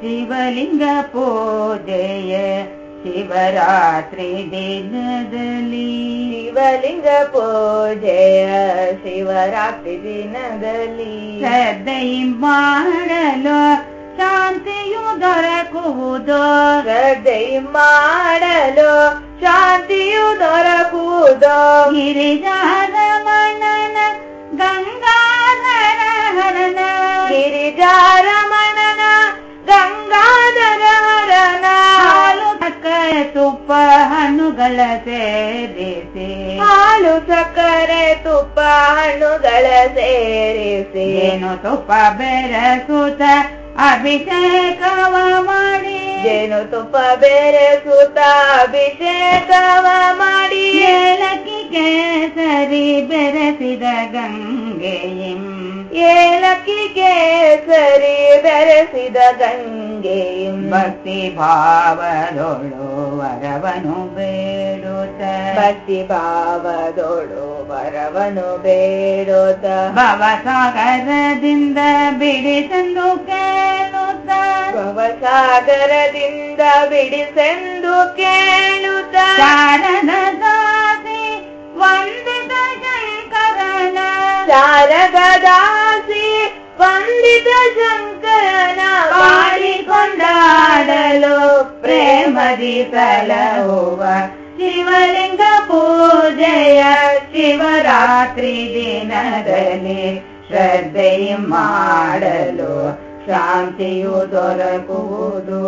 ಶಿವಲಿಂಗ ಪೂಜೆಯ ಶಿವರಾತ್ರಿ ದಿನದಲ್ಲಿ ಶಿವಲಿಂಗ ಪೂಜೆಯ ಶಿವರಾತ್ರಿ ದಿನದಲ್ಲಿ ಶ್ರದ್ಧೆ ಮಾಡಲು ಶಾಂತಿಯು ದೊರಕುವುದು ಶ್ರದ್ಧೆ ಮಾಡಲು ಶಾಂತಿಯು ದೊರಕುವುದು ಗಿರಿಜಾರಮಣನ ಗಿರಿಜಾರಮಣನ ಗಂಗಾಧರವರನ ಹಾಲು ಸಕ್ಕರೆ ತುಪ್ಪ ಹಣ್ಣುಗಳ ಸೇರಿಸಿ. ಹಾಲು ಸಕ್ಕರೆ ತುಪ್ಪ ಹಣ್ಣುಗಳ ಸೇರಿಸಿ. ಏನು ತುಪ್ಪ ಬೆರೆಸುತ್ತ ಅಭಿಷೇಕವ ಮಾಡಿ. ಏನು ತುಪ್ಪ ಬೆರೆಸುತ್ತ ಅಭಿಷೇಕವ ಮಾಡಿ. ಏಲಕ್ಕಿ ಕೇಸರಿ ಬೆರೆಸಿದ ಗಂಗೆಯಿಂ. ಏಲಕ್ಕಿ ಸರಿ ಬೆರೆಸಿದ ಗಂಗೆ ಭಕ್ತಿ ಭಾವದೊಳು ವರವನು ಬೇಡುತ್ತ. ಭಕ್ತಿ ಭಾವದೊಳು ವರವನು ಬೇಡೋತ ಭವಸಾಗರದಿಂದ ಬಿಡಿಸೆಂದು ಕೇಳುತ್ತ. ಭವಸಾಗರದಿಂದ ಬಿಡಿಸೆಂದು ಕೇಳುತ್ತ. ಶಾರದ ದಾಸಿ ವಂದಿತ ಶಂಕರನ. ಶಾರದಾಸಿ ವಂದಿತ ಶಂಕರನ ಮಾಡಿಕೊಂಡಾಡಲು ಪ್ರೇಮದಿ ಸಲಹುವ ಶಿವಲಿಂಗ ಪೂಜೆಯ ಶಿವರಾತ್ರಿ ದಿನದಲ್ಲಿ ಶ್ರದ್ಧೆ ಮಾಡಲು ಶಾಂತಿಯು ದೊರಕುವುದು